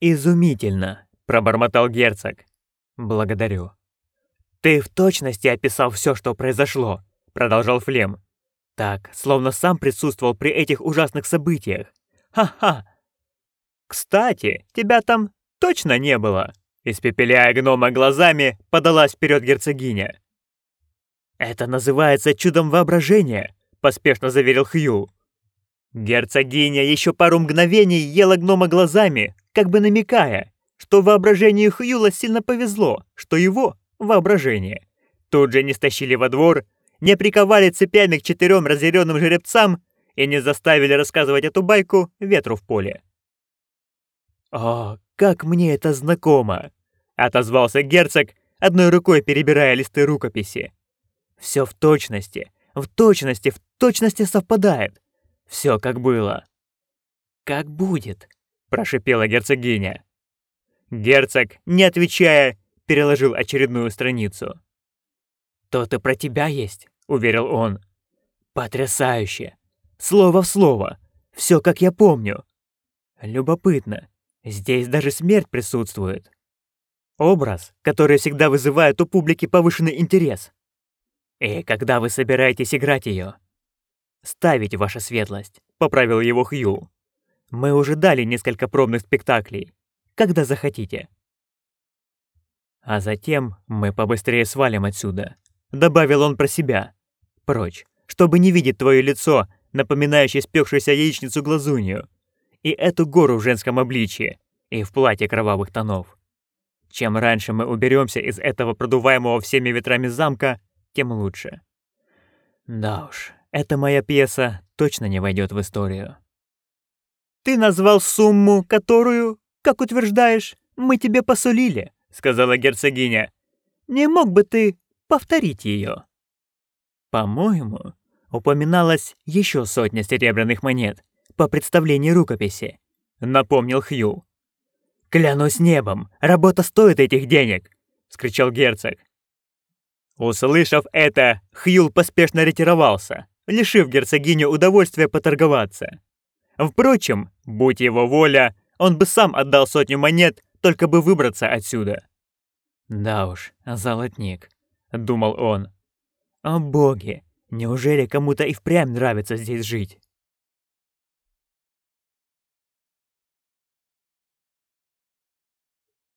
«Изумительно!» — пробормотал герцог. «Благодарю». «Ты в точности описал все, что произошло», — продолжал Флем. «Так, словно сам присутствовал при этих ужасных событиях. Ха-ха!» «Кстати, тебя там точно не было?» Испепеляя гнома глазами, подалась вперед герцогиня. «Это называется чудом воображения», — поспешно заверил Хью. Герцогиня еще пару мгновений ела гнома глазами, как бы намекая, что воображению Хьюла сильно повезло, что его воображение. Тут же не стащили во двор, не приковали цепями к четырем разъяренным жеребцам и не заставили рассказывать эту байку ветру в поле. «О, как мне это знакомо!» — отозвался герцог, одной рукой перебирая листы рукописи. «Все в точности, в точности, в точности совпадает. Все как было». «Как будет», — прошипела герцогиня. Герцог, не отвечая, переложил очередную страницу. «То-то про тебя есть», — уверил он. «Потрясающе! Слово в слово! Все, как я помню!» «Любопытно. Здесь даже смерть присутствует. Образ, который всегда вызывает у публики повышенный интерес. И когда вы собираетесь играть ее? «Ставить, ваша светлость», — поправил его Хью. «Мы уже дали несколько пробных спектаклей. Когда захотите». «А затем мы побыстрее свалим отсюда», — добавил он про себя. «Прочь, чтобы не видеть твое лицо, напоминающее спекшуюся яичницу глазунью, и эту гору в женском обличье, и в платье кровавых тонов. Чем раньше мы уберемся из этого продуваемого всеми ветрами замка, тем лучше». Да уж, эта моя пьеса точно не войдет в историю. «Ты назвал сумму, которую, как утверждаешь, мы тебе посулили», — сказала герцогиня. «Не мог бы ты повторить ее?» «По-моему, упоминалось еще сотня серебряных монет по представлению рукописи», — напомнил Хью. «Клянусь небом, работа стоит этих денег!» — скричал герцог. Услышав это, Хьюл поспешно ретировался, лишив герцогиню удовольствия поторговаться. Впрочем, будь его воля, он бы сам отдал сотню монет, только бы выбраться отсюда. «Да уж, золотник», — думал он. «О боги, неужели кому-то и впрямь нравится здесь жить?»